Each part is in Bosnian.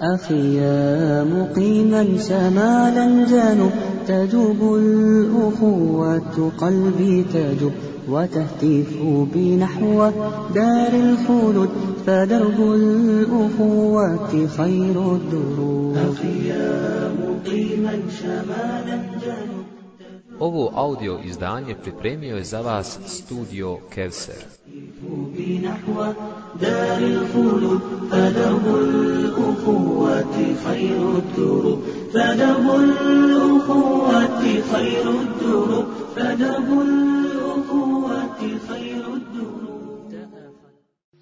أخي يا مقيما شمالا جنوب تجوب الأخوة قلبي تجوب وتهتف بي نحو دار الخلود فدرب الأخوة خير الدروب. أخي يا مقيما شمالا جنوب Ovo audio izdanje pripremio je za vas studio Kevser.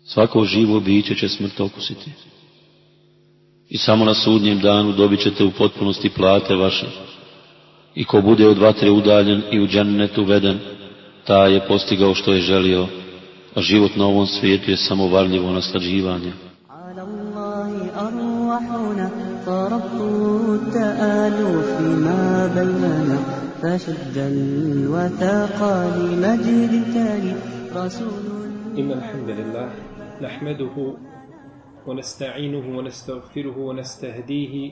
Svako živo biće će smrt okusiti. I samo na sudnjem danu dobit ćete u potpunosti plate vaše. I ko bude od vatre udaljen i u džennetu veden, ta je postigao što je želio, a život na ovom svijetu je samo varljivo naslađivanje. على الله أرواحنا فرب التآلف ما بيننا فشد الوثاق لمجد تالي رسول إن الحمد لله نحمده ونستعينه ونستغفره ونستهديه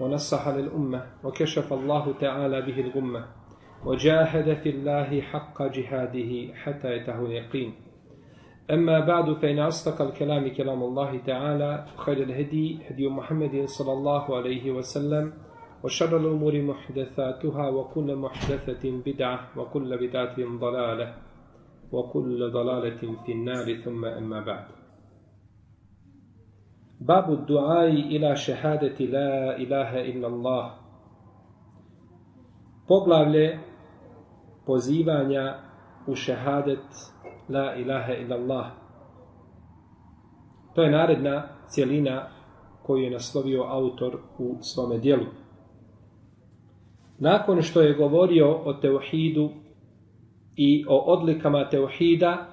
ونصح للأمة وكشف الله تعالى به الغمة وجاهد في الله حق جهاده حتى يته اليقين. أما بعد فإن أصدق الكلام كلام الله تعالى وخير الهدي هدي محمد صلى الله عليه وسلم وشر الأمور محدثاتها وكل محدثة بدعة وكل بدعة ضلالة وكل ضلالة في النار ثم أما بعد. Babu duaji ila šehadeti la ilaha illa Allah. Poglavlje pozivanja u šehadet la ilaha illa Allah. To je naredna cijelina koju je naslovio autor u svome dijelu. Nakon što je govorio o teuhidu i o odlikama teuhida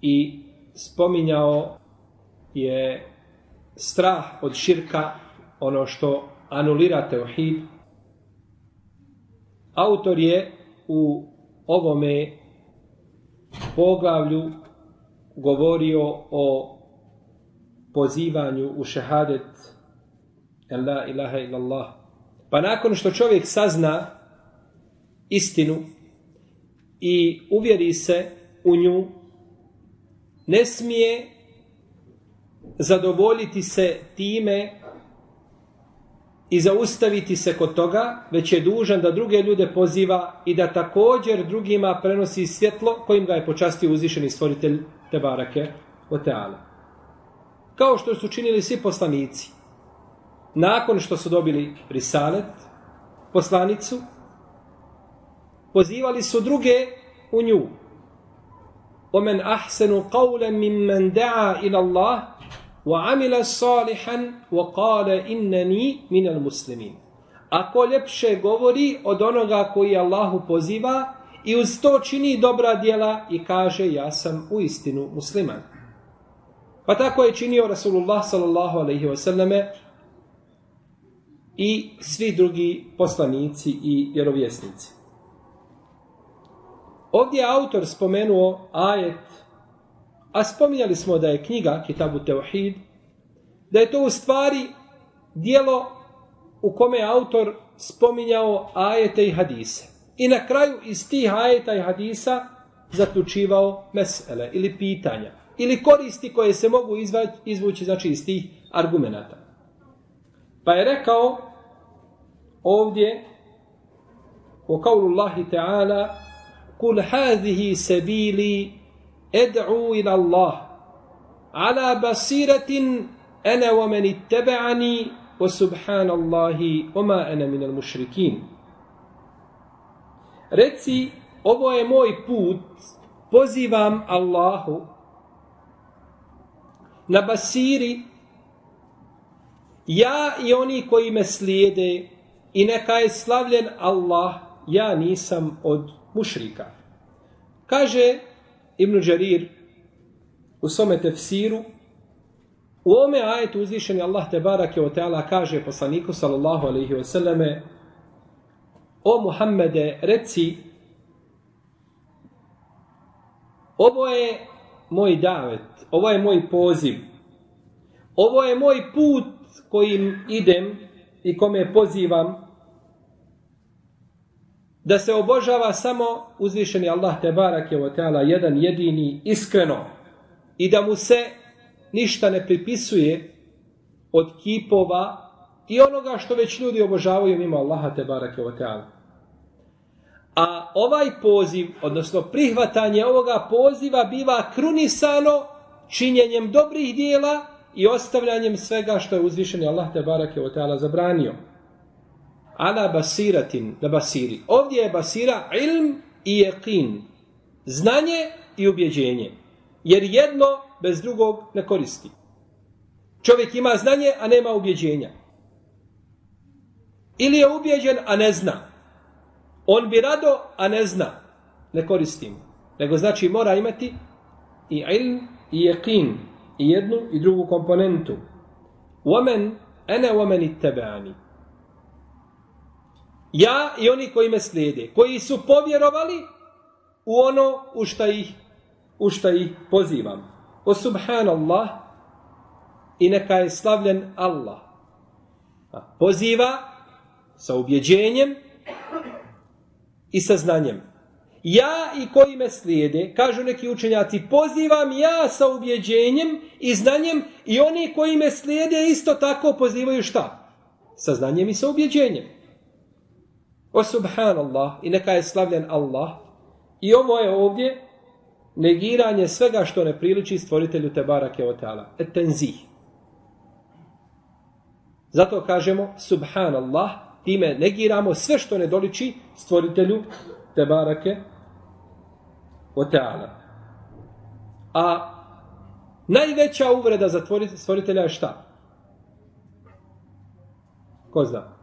i spominjao je strah od širka, ono što anulira teuhid, autor je u ovome poglavlju govorio o pozivanju u šehadet la ilaha illallah. Pa nakon što čovjek sazna istinu i uvjeri se u nju, ne smije zadovoljiti se time i zaustaviti se kod toga, već je dužan da druge ljude poziva i da također drugima prenosi svjetlo kojim ga je počastio uzvišeni stvoritelj Tebarake o Teala. Kao što su činili svi poslanici. Nakon što su dobili risalet, poslanicu, pozivali su druge u nju. Omen ahsenu qawlan mimman da'a ila Allah وعمل صالحا وقال انني من المسلمين Ako ljepše govori od onoga koji Allahu poziva i uz to čini dobra djela i kaže ja sam u istinu musliman. Pa tako je činio Rasulullah sallallahu alaihi wasallame i svi drugi poslanici i vjerovjesnici. Ovdje je autor spomenuo ajet A spominjali smo da je knjiga Kitabu Teuhid, da je to u stvari dijelo u kome je autor spominjao ajete i hadise. I na kraju iz tih ajeta i hadisa zaključivao mesele ili pitanja. Ili koristi koje se mogu izvući znači, iz tih argumenta. Pa je rekao ovdje u kaulu Allahi Teala kul hazihi sebili ed'u ila Allah. Ala basiratin ana wa man ittaba'ani wa subhanallahi wa ma ana min al-mushrikin Reci ovo je moj put pozivam Allahu na basiri. Ja i oni koji me slijede i neka je slavljen Allah, ja nisam od mušrika. Kaže Ibn Đarir u svome tefsiru, u ome ajetu uzvišeni Allah te barake o teala kaže poslaniku sallallahu alaihi wa sallame, o Muhammede, reci, ovo je moj davet, ovo je moj poziv, ovo je moj put kojim idem i kome pozivam, da se obožava samo uzvišeni Allah te barak je teala jedan jedini iskreno i da mu se ništa ne pripisuje od kipova i onoga što već ljudi obožavaju mimo Allaha te barak je teala. A ovaj poziv, odnosno prihvatanje ovoga poziva biva krunisano činjenjem dobrih dijela i ostavljanjem svega što je uzvišeni Allah te barak je teala zabranio ala basiratin, na basiri. Ovdje je basira ilm i jeqin. Znanje i ubjeđenje. Jer jedno bez drugog ne koristi. Čovjek ima znanje, a nema ubjeđenja. Ili je ubjeđen, a ne zna. On bi rado, a ne zna. Ne koristi mu. Nego znači mora imati i ilm i jeqin. I jednu i drugu komponentu. Omen, ene omen i tebeani. Ja i oni koji me slijede, koji su povjerovali u ono u šta ih, u šta ih pozivam. O subhanallah i neka je slavljen Allah. Poziva sa ubjeđenjem i sa znanjem. Ja i koji me slijede, kažu neki učenjaci, pozivam ja sa ubjeđenjem i znanjem i oni koji me slijede isto tako pozivaju šta? Sa znanjem i sa ubjeđenjem. O subhanallah i neka je slavljen Allah. I ovo je ovdje negiranje svega što ne priliči stvoritelju te Keotala. Et tenzih. Zato kažemo subhanallah, time negiramo sve što ne doliči stvoritelju te barake teala. A najveća uvreda za stvoritelja je šta? Ko zna?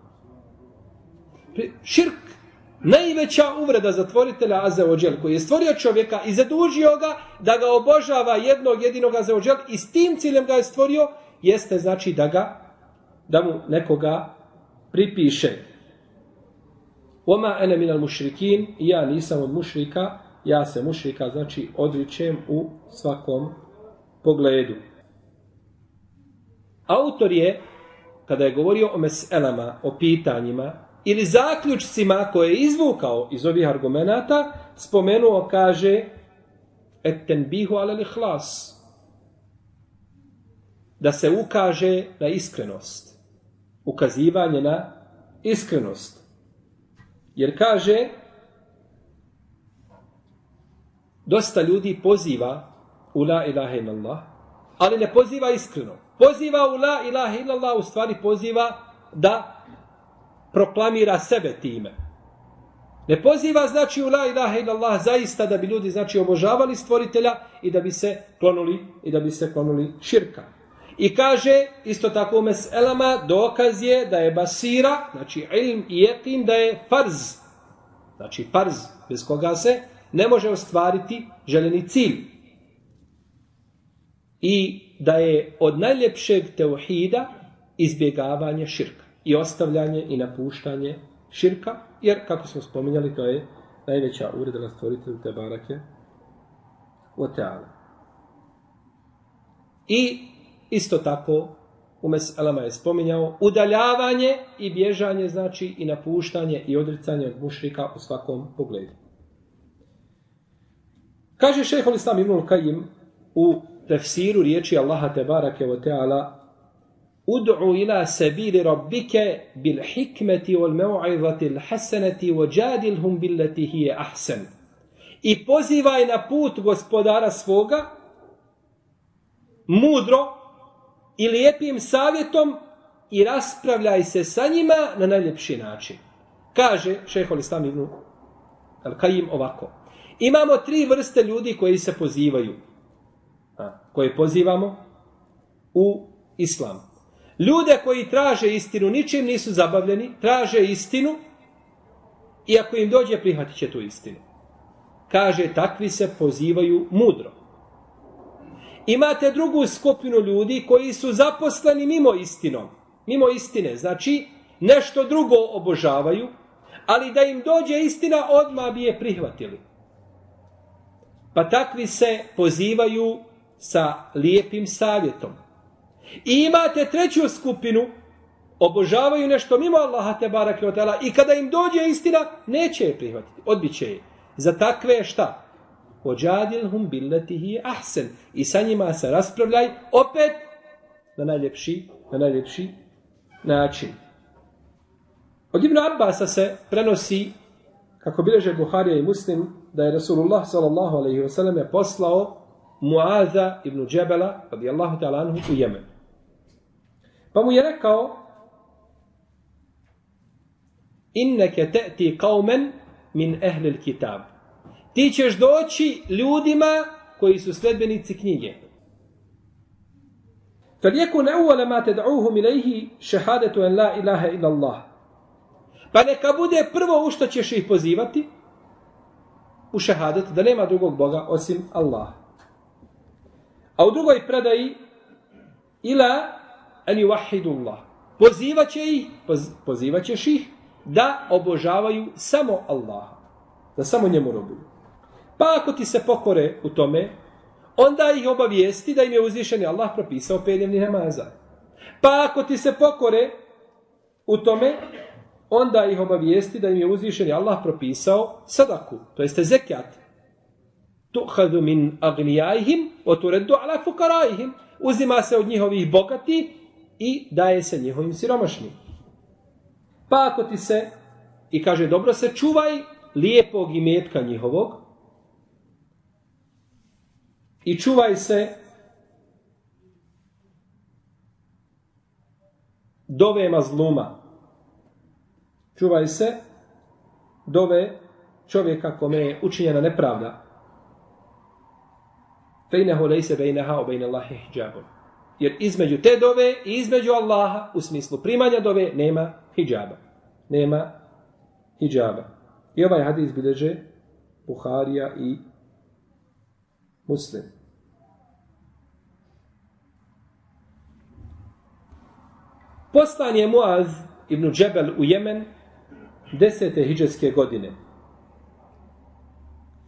Širk najveća uvreda za tvoritelja Azeođel koji je stvorio čovjeka i zadužio ga da ga obožava jednog jedinog Azeođel i s tim ciljem ga je stvorio jeste znači da ga da mu nekoga pripiše. Oma ene minal mušrikin ja nisam od mušrika ja se mušrika znači odričem u svakom pogledu. Autor je kada je govorio o meselama, o pitanjima ili zaključcima koje je izvukao iz ovih argumenata, spomenuo, kaže, etten bihu ale lihlas. Da se ukaže na iskrenost. Ukazivanje na iskrenost. Jer kaže, dosta ljudi poziva u la ilaha illallah, ali ne poziva iskreno. Poziva u la ilaha illallah, u stvari poziva da proklamira sebe time. Ne poziva znači u la ilaha illallah zaista da bi ljudi znači obožavali stvoritelja i da bi se klonuli i da bi se klonuli širka. I kaže isto tako mes elama dokaz je da je basira, znači ilm i yakin da je farz. Znači farz bez koga se ne može ostvariti željeni cilj. I da je od najljepšeg teuhida izbjegavanje širka i ostavljanje i napuštanje širka, jer, kako smo spominjali, to je najveća ureda na stvoritelju te barake o teala. I isto tako, u meselama je spominjao, udaljavanje i bježanje, znači i napuštanje i odricanje od mušrika u svakom pogledu. Kaže šehol Islam Ibnul Kajim u tefsiru riječi Allaha Tebarake o teala ud'u ila sabili rabbike bil hikmeti wal mev'izati l hasanati wa jadilhum billati hije ahsan. I pozivaj na put gospodara svoga mudro i lijepim savjetom i raspravljaj se sa njima na najljepši način. Kaže šehol islam ibn Al-Kajim ovako. Imamo tri vrste ljudi koji se pozivaju. A, koje pozivamo u islam Ljude koji traže istinu, ničim nisu zabavljeni, traže istinu i ako im dođe, prihvatit će tu istinu. Kaže, takvi se pozivaju mudro. Imate drugu skupinu ljudi koji su zaposleni mimo istinom. Mimo istine. Znači, nešto drugo obožavaju, ali da im dođe istina, odmah bi je prihvatili. Pa takvi se pozivaju sa lijepim savjetom. I imate treću skupinu, obožavaju nešto mimo Allaha te barake otala I kada im dođe istina, neće je prihvatiti. Odbiće je. Za takve šta? Ođadilhum billetihi ahsen. I sa njima se raspravljaj opet na najljepši, na najljepši način. Od Ibn Abbasa se prenosi, kako bileže Buharija i Muslim, da je Rasulullah sallallahu alaihi wa sallam poslao Muaza ibn Džebela, radijallahu ta'ala anhu, u Jemenu. Pa mu je rekao, inneke te'ti kaumen min ehlil kitab. Ti ćeš doći ljudima koji su sledbenici knjige. Kad jeku ne ma ted'uhum ilayhi shahadatu an la ilaha illa Allah. Pa neka bude prvo u što ćeš ih pozivati, u šehadet, da nema drugog Boga osim Allah. A u drugoj predaji, ila en yuwahidu Allah. Pozivaće ih, poz, pozivaćeš ih, da obožavaju samo Allaha. Da samo njemu robuju. Pa ako ti se pokore u tome, onda ih obavijesti da im je uzvišeni Allah propisao pedevni namaza. Pa ako ti se pokore u tome, onda ih obavijesti da im je uzvišeni Allah propisao sadaku, to jeste zekijat. Tuhadu min agnijajihim, oturedu ala fukarajihim. Uzima se od njihovih bogati i daje se njihovim siromašnim. Pa ako ti se, i kaže, dobro se čuvaj lijepog imetka njihovog, i čuvaj se dove mazluma. Čuvaj se dove čovjeka kome je učinjena nepravda. Fejneho lejse bejneha o bejne Allahi hijabom. Jer između te dove i između Allaha, u smislu primanja dove, nema hijjaba. Nema hijaba. I ovaj hadis bileže Buharija i Muslim. Poslan je Muaz ibn Džebel u Jemen desete hijđarske godine.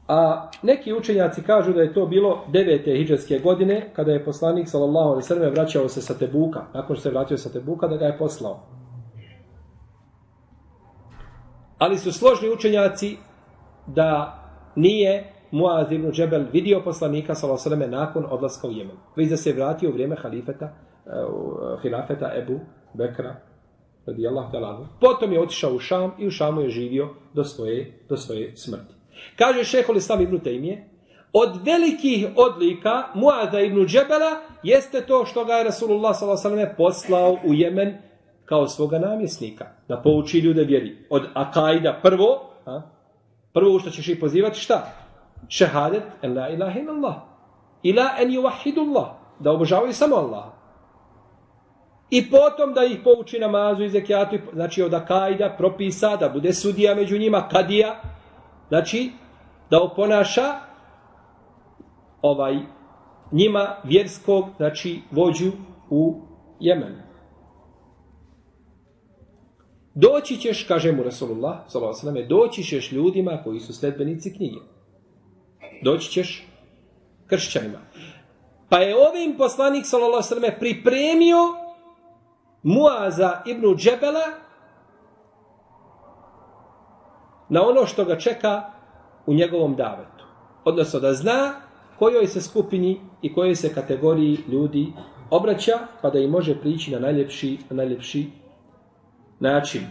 A neki učenjaci kažu da je to bilo devete hijđarske godine, kada je poslanik sallallahu alejhi ve selleme vraćao se sa Tebuka, nakon što se vratio sa Tebuka, da ga je poslao. Ali su složni učenjaci da nije Muaz ibn Džebel vidio poslanika sallallahu alejhi ve selleme nakon odlaska u Jemen. Već da se vratio u vrijeme halifeta, uh, hilafeta Ebu Bekra radijallahu ta'ala. Potom je otišao u Šam i u Šamu je živio do svoje, do svoje smrti. Kaže šehol Islam ibn Tejmije, od velikih odlika Muada ibn Džebela jeste to što ga je Rasulullah s.a.v. poslao u Jemen kao svoga namjesnika, da pouči ljude vjeri. Od Akajda prvo, a, prvo što ćeš ih pozivati, šta? Šehadet, en la ilaha in Allah. Ila en yuwahidu Allah. Da obožavaju samo Allaha. I potom da ih pouči namazu i zekijatu, znači od akajda propisa da bude sudija među njima, kadija, znači da oponaša ovaj njima vjerskog, znači vođu u Jemenu. Doći ćeš, kaže mu Rasulullah, sallam, doći ćeš ljudima koji su sledbenici knjige. Doći ćeš kršćanima. Pa je ovim poslanik, sallam, pripremio Muaza ibn Džebela na ono što ga čeka u njegovom davetu. Odnosno da zna kojoj se skupini i kojoj se kategoriji ljudi obraća, pa da i može prići na najljepši, na najljepši način.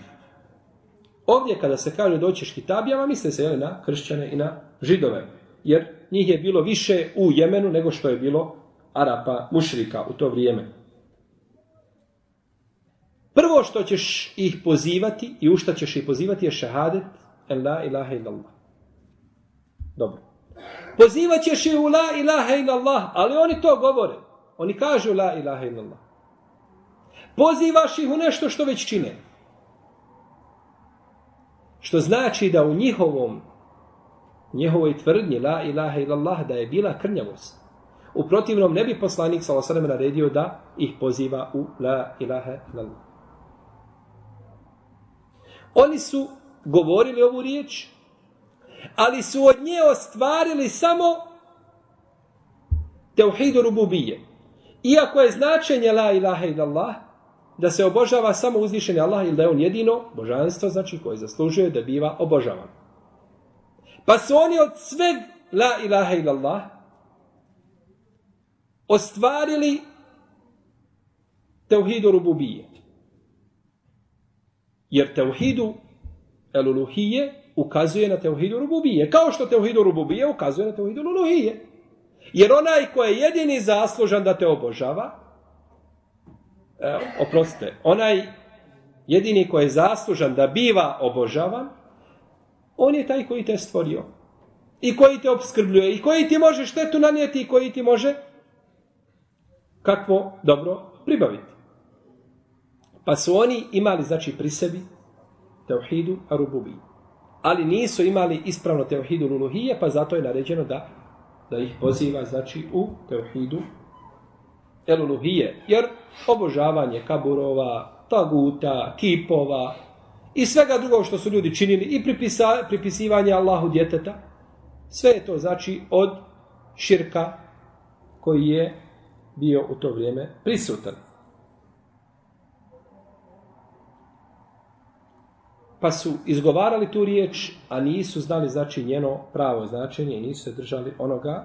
Ovdje kada se kaže doćeš kitabijama, misle se jeli, na kršćane i na židove. Jer njih je bilo više u Jemenu nego što je bilo Arapa mušrika u to vrijeme. Prvo što ćeš ih pozivati i u šta ćeš ih pozivati je šehadet en la ilaha illallah. Dobro. Pozivaćeš je u la ilaha illallah, ali oni to govore. Oni kažu la ilaha illallah. Pozivaš ih u nešto što već čine. Što znači da u njihovom njihovoj tvrdnji la ilaha illallah da je bila krnjavost. U protivnom ne bi poslanik sa osrem naredio da ih poziva u la ilaha illallah. Oni su govorili ovu riječ, ali su od nje ostvarili samo teuhidu rububije. Iako je značenje la ilaha illallah, da se obožava samo uzvišeni Allah ili da je on jedino božanstvo, znači koje zaslužuje da biva obožavan. Pa su oni od sveg la ilaha illallah ostvarili teuhidu rububije. Jer teuhidu eluluhije ukazuje na teuhidu rububije. Kao što teuhidu rububije ukazuje na teuhidu eluluhije. Jer onaj ko je jedini zaslužan da te obožava, e, oprostite, onaj jedini ko je zaslužan da biva obožavan, on je taj koji te stvorio. I koji te obskrbljuje. I koji ti može štetu nanijeti i koji ti može kakvo dobro pribaviti. Pa su oni imali, znači, pri sebi teuhidu arububi. Ali nisu imali ispravno teuhidu luluhije, pa zato je naređeno da da ih poziva, znači, u teuhidu eluluhije. Jer obožavanje kaburova, taguta, kipova i svega drugog što su ljudi činili i pripisa, pripisivanje Allahu djeteta, sve je to, znači, od širka koji je bio u to vrijeme prisutan. Pa su izgovarali tu riječ, a nisu znali znači njeno pravo značenje i nisu se držali onoga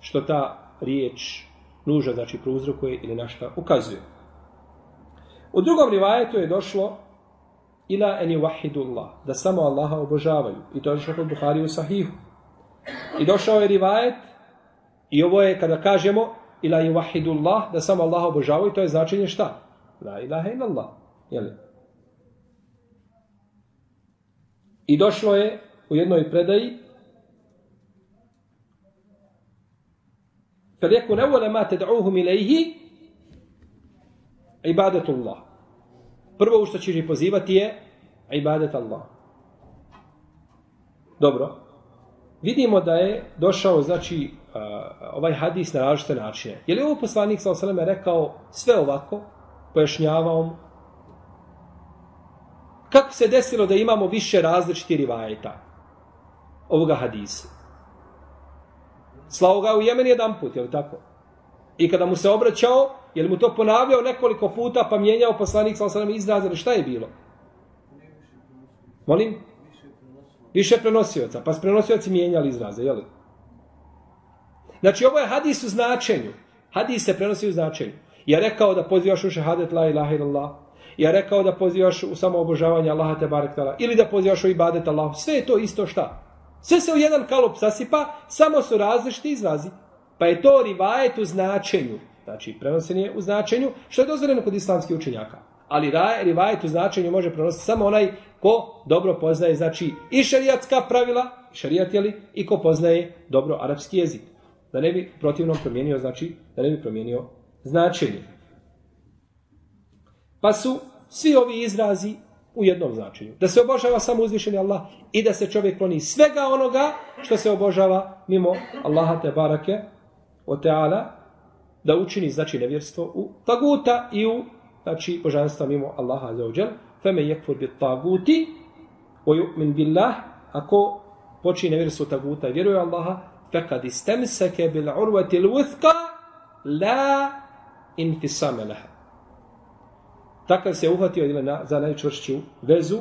što ta riječ nuža, znači prouzrokuje ili na šta ukazuje. U drugom rivajetu je došlo ila eni wahidullah, da samo Allaha obožavaju. I to je došlo kod Buhari u Sahihu. I došao je rivajet I ovo je kada kažemo ila i wahidullah, da samo Allaha obožavaju, to je značenje šta? La ilaha illallah. Jeli? I došlo je u jednoj predaji kad jeku nevole ma إليه ilaihi ibadatullah. Prvo u što ćeš pozivati je ibadat Allah. Dobro. Vidimo da je došao, znači, ovaj hadis na različite načine. Je li ovo poslanik sa osaleme rekao sve ovako, pojašnjavao Kako se desilo da imamo više različiti rivajeta ovoga hadisa? Slao ga u Jemen jedan put, je li tako? I kada mu se obraćao, je li mu to ponavljao nekoliko puta pa mijenjao poslanik sa osanem izrazili? Šta je bilo? Molim? Više prenosioca. Pa s prenosioci mijenjali izraze, je li? Znači, ovo je hadis u značenju. Hadis se prenosi u značenju. Ja rekao da pozivaš u šehadet la ilaha illallah. Ja rekao da pozivaš u samo obožavanje Allaha te barek tala. Ili da pozivaš u ibadet Allah. Sve je to isto šta? Sve se u jedan kalup sasipa, samo su različiti izrazi. Pa je to rivajet u značenju. Znači, prenosen je u značenju, što je dozvoljeno kod islamskih učenjaka. Ali rivajet u značenju može prenositi samo onaj ko dobro poznaje, znači, i šarijatska pravila, šarijat je li, i ko poznaje dobro arapski jezik da ne bi protivno promijenio, znači, da ne bi promijenio značenje. Pa su svi ovi izrazi u jednom značenju. Da se obožava samo uzvišeni Allah i da se čovjek kloni svega onoga što se obožava mimo Allaha te barake o teala, da učini znači nevjerstvo u taguta i u znači božanstva mimo Allaha za ođel. Feme jekfur bit taguti o ju'min billah ako počini nevjerstvo taguta i vjeruje Allaha fekad istemseke bil urvati luthka la infisame leha takav se uhvatio ili na, za najčvršću vezu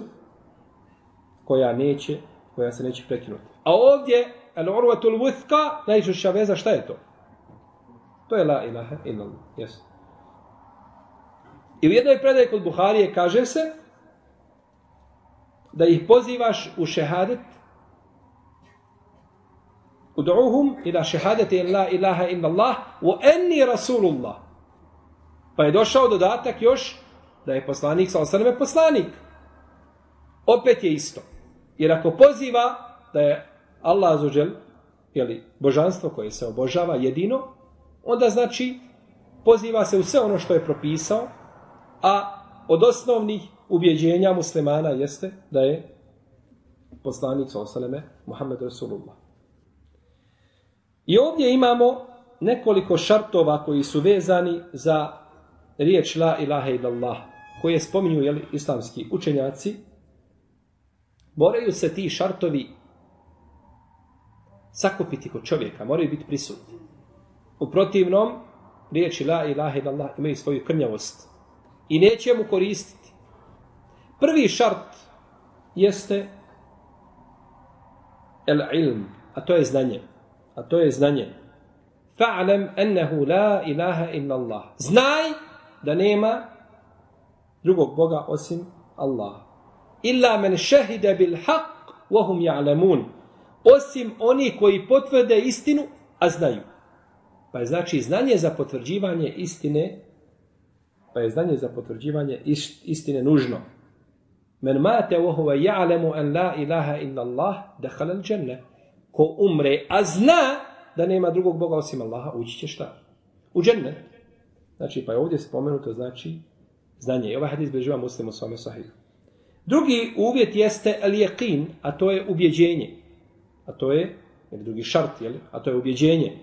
koja neće koja se neće prekinuti. A ovdje al-urvatul wuthqa najčvršća veza šta je to? To je la ilaha illallah. Yes. I u jednoj predaji kod Buharije kaže se da ih pozivaš u šehadet Udu'uhum ila šehadete in la ilaha in Allah wa enni rasulullah. Pa je došao dodatak još da je poslanik sa osaname poslanik. Opet je isto. Jer ako poziva da je Allah azuđel, jeli, božanstvo koje se obožava jedino, onda znači poziva se u sve ono što je propisao, a od osnovnih ubjeđenja muslimana jeste da je poslanik sa osaleme Muhammed Rasulullah. I ovdje imamo nekoliko šartova koji su vezani za riječ la ilaha illallah, koje spominju jeli, islamski učenjaci, moraju se ti šartovi sakupiti kod čovjeka, moraju biti prisutni. U protivnom, riječi la ilaha illallah imaju svoju krnjavost i neće mu koristiti. Prvi šart jeste el ilm, a to je znanje. A to je znanje. Fa'lam ennehu la ilaha illallah. Znaj da nema drugog Boga osim Allah. Illa men šehide bil haq, vohum ja'lemun. Osim oni koji potvrde istinu, a znaju. Pa je znači znanje za potvrđivanje istine, pa je znanje za potvrđivanje istine nužno. Men mate vohuva huwa ya'lamu an la ilaha illa Allah dakhala al-janna. Ko umre a zna da nema drugog boga osim Allaha, ući će šta? U džennet. Znači, pa je ovdje spomenuto, znači, znanje. I ovaj hadis beživa muslimu svome sahihu. Drugi uvjet jeste al-yaqin, a to je ubjeđenje. A to je, jer drugi šart, jel? a to je ubjeđenje.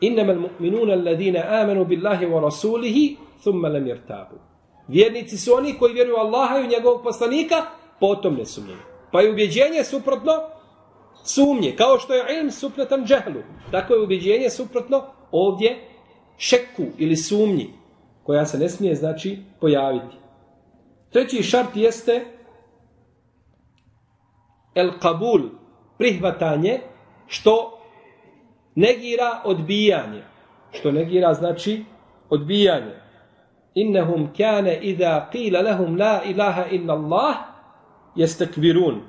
Innama al-mu'minuna alladhina amanu billahi wa rasulihi thumma lam yartabu. Vjernici su oni koji vjeruju Allaha i u njegovog poslanika, potom ne sumnjaju. Pa je ubjeđenje suprotno sumnje, kao što je ilm suprotan džehlu. Tako je ubjeđenje suprotno ovdje šeku ili sumnji, koja se ne smije znači pojaviti. Treći šart jeste el kabul, prihvatanje, što negira odbijanje. Što negira znači odbijanje. Innehum kane idha qila lahum la ilaha illa Allah jeste kvirun.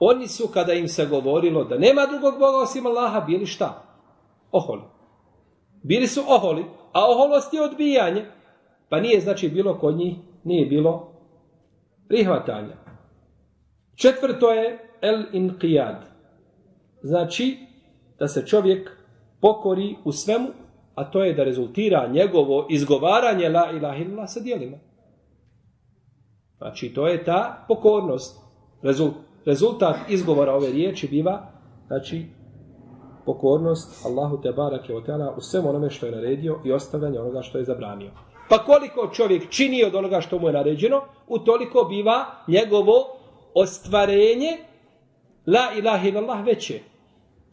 Oni su kada im se govorilo da nema drugog Boga osim Allaha bili šta? Oholi. Bili su oholi, a oholost je odbijanje. Pa nije znači bilo kod njih, nije bilo prihvatanja. Četvrto je el inqiyad. Znači da se čovjek pokori u svemu, a to je da rezultira njegovo izgovaranje la ilaha illallah sa dijelima. Znači to je ta pokornost. Rezultat izgovora ove riječi biva znači pokornost Allahu te barake o teala u svemu onome što je naredio i ostavljanje onoga što je zabranio. Pa koliko čovjek čini od onoga što mu je naređeno, utoliko biva njegovo ostvarenje la ilaha illallah veće.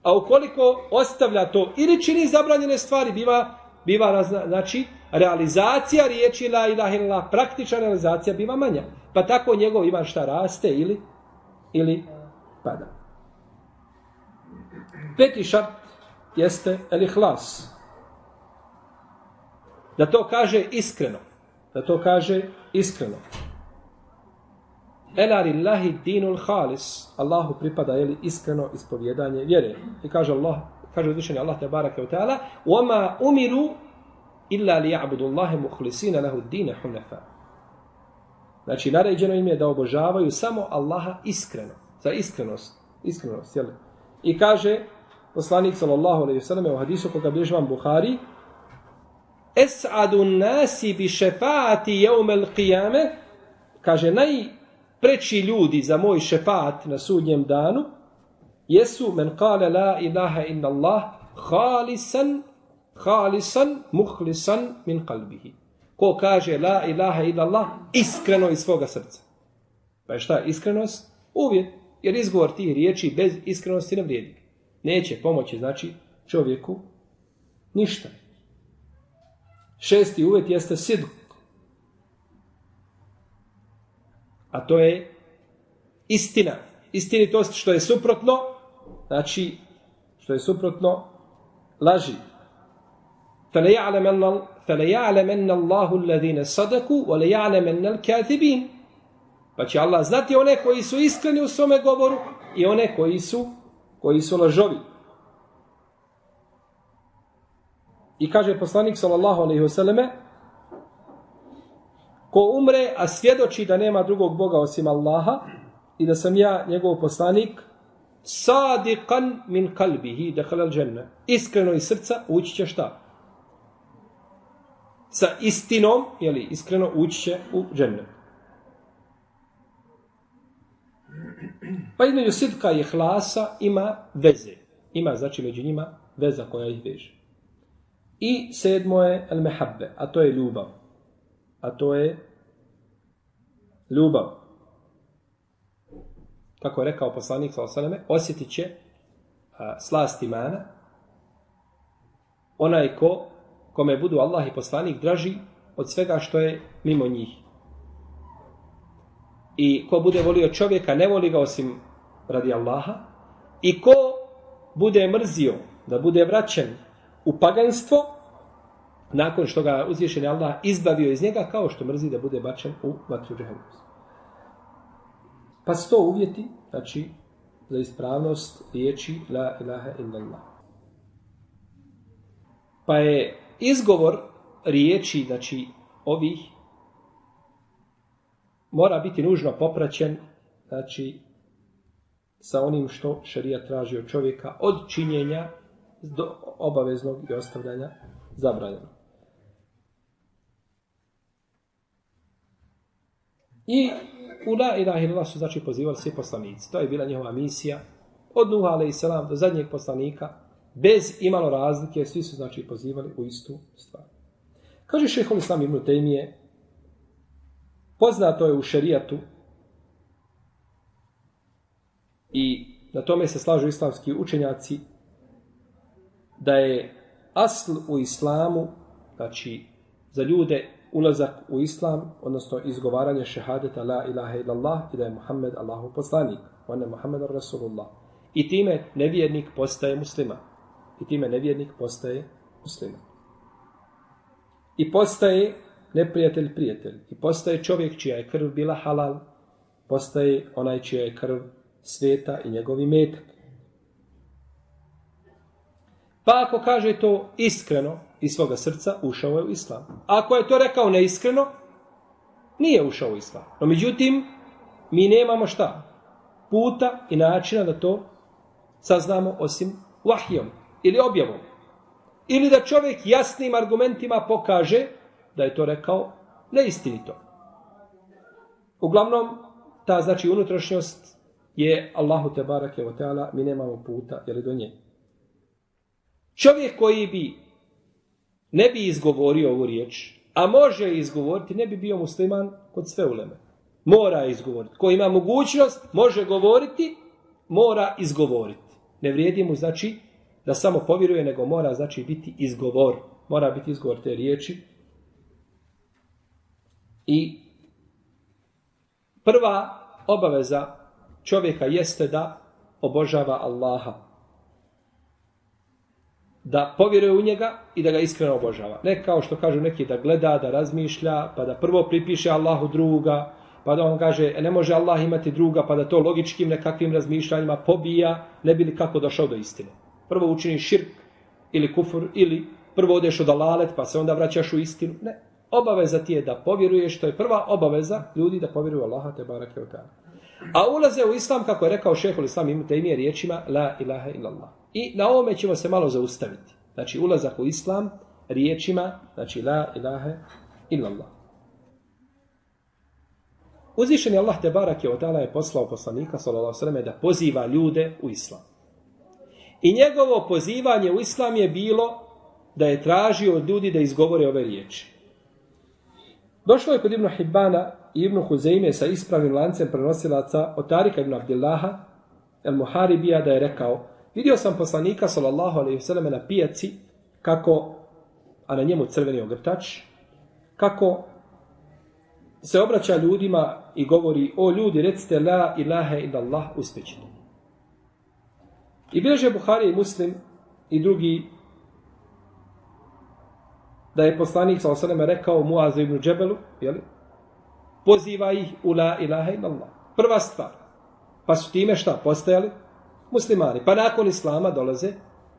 A ukoliko ostavlja to ili čini zabranjene stvari, biva, biva razna, znači, realizacija riječi la ilaha illallah, praktična realizacija biva manja. Pa tako njegov ima šta raste ili, ili pada. Peti šart jeste el ihlas. Da to kaže iskreno. Da to kaže iskreno. Ela lillahi dinul khalis. Allahu pripada je iskreno ispovjedanje vjere. I kaže Allah, kaže uzvišeni Allah te bareke ve ta'ala, "Wama umiru illa liya'budu Allaha mukhlisina lahu ad-din hunafa." Znači naređeno im je da obožavaju samo Allaha iskreno, za iskrenost, iskrenost, jel? I kaže poslanik sallallahu alejhi ve selleme u hadisu koga bilježi vam Buhari, "Es'adu nasi bi šefaati yawm al-qiyamah" kaže naj preči ljudi za moj šefat na sudnjem danu, jesu men kale la ilaha inna Allah halisan, halisan, muhlisan min kalbihi. Ko kaže la ilaha inna Allah iskreno iz svoga srca. Pa je šta iskrenost? Uvjet. Jer izgovor tih riječi bez iskrenosti ne vrijedi. Neće pomoći, znači, čovjeku ništa. Šesti uvjet jeste sidq. a to je istina. Istinitost što je suprotno, znači što je suprotno laži. فَلَيَعْلَمَنَّ اللَّهُ Allahu صَدَكُوا sadaku, wa al-kathibin. Pa će Allah znati one koji su iskreni u svome govoru i one koji su koji su lažovi. I kaže poslanik sallallahu alejhi ve selleme ko umre, a svjedoči da nema drugog Boga osim Allaha i da sam ja njegov poslanik, sadiqan min kalbihi dakhala al janna iskreno iz srca ući će šta? Sa istinom je li iskreno ući će u džennet pa između sidka i hlasa ima veze ima znači među njima veza koja ih veže i sedmo je al mehabbe a to je ljubav a to je ljubav kako je rekao poslanik s.a.v. osjetit će a, slast imana onaj ko kome budu Allah i poslanik draži od svega što je mimo njih. I ko bude volio čovjeka, ne voli ga osim radi Allaha. I ko bude mrzio da bude vraćen u paganstvo, nakon što ga uzvišen Allah izbavio iz njega, kao što mrzi da bude bačen u vatru džehennem. Pa sto uvjeti, znači, za ispravnost riječi La ilaha illallah. Pa je izgovor riječi, znači, ovih, mora biti nužno popraćen, znači, sa onim što šerija traži od čovjeka, od činjenja do obaveznog i ostavljanja zabranjeno. I u la ilaha illallah su znači pozivali svi poslanici. To je bila njihova misija. Od Nuha alaih salam do zadnjeg poslanika. Bez imalo razlike, svi su znači pozivali u istu stvar. Kaže šehol islam ibn Tejmije, poznato je u šerijatu i na tome se slažu islamski učenjaci da je asl u islamu, znači za ljude ulazak u islam, odnosno izgovaranje šehadeta la ilaha illallah i da je Muhammed Allahu poslanik, on je Muhammed Rasulullah. I time nevjernik postaje musliman. I time nevjernik postaje musliman. I postaje neprijatelj prijatelj. I postaje čovjek čija je krv bila halal, postaje onaj čija je krv sveta i njegovi metak. Pa ako kaže to iskreno, iz svoga srca ušao je u islam. Ako je to rekao neiskreno, nije ušao u islam. No međutim, mi nemamo šta? Puta i načina da to saznamo osim vahijom ili objavom. Ili da čovjek jasnim argumentima pokaže da je to rekao neistinito. Uglavnom, ta znači unutrašnjost je Allahu te barake o teala, mi nemamo puta, jel do nje. Čovjek koji bi ne bi izgovorio ovu riječ, a može izgovoriti, ne bi bio musliman kod sve uleme. Mora izgovoriti. Ko ima mogućnost, može govoriti, mora izgovoriti. Ne vrijedi mu, znači, da samo povjeruje, nego mora, znači, biti izgovor. Mora biti izgovor te riječi. I prva obaveza čovjeka jeste da obožava Allaha da povjeruje u njega i da ga iskreno obožava. Ne kao što kažu neki da gleda, da razmišlja, pa da prvo pripiše Allahu druga, pa da on kaže e, ne može Allah imati druga, pa da to logičkim nekakvim razmišljanjima pobija, ne bi li kako došao do istine. Prvo učini širk ili kufur ili prvo odeš od alalet pa se onda vraćaš u istinu. Ne, obaveza ti je da povjeruješ, što je prva obaveza ljudi da povjeruju Allaha te barake o A ulaze u islam, kako je rekao šehol islam, imate ime riječima la ilaha illallah. I na ovome ćemo se malo zaustaviti. Znači, ulazak u islam riječima, znači, la ilaha illallah. Uzvišen je Allah te barake je ta'ala je poslao poslanika, sallallahu sallam, da poziva ljude u islam. I njegovo pozivanje u islam je bilo da je tražio od ljudi da izgovore ove riječi. Došlo je kod Ibnu Hibbana i Ibnu Huzeime sa ispravnim lancem prenosilaca od Tarika ibn Abdillaha, el Muharibija, da je rekao, Vidio sam poslanika sallallahu alejhi ve na pijaci kako a na njemu crveni ogrtač kako se obraća ljudima i govori o ljudi recite la ilaha illallah uspećite. I bilježe Buhari i Muslim i drugi da je poslanik sa osaleme rekao Muazu ibn Džebelu, je li? Poziva ih u la ilaha illallah. Prva stvar. Pa su time šta postajali? muslimani. Pa nakon islama dolaze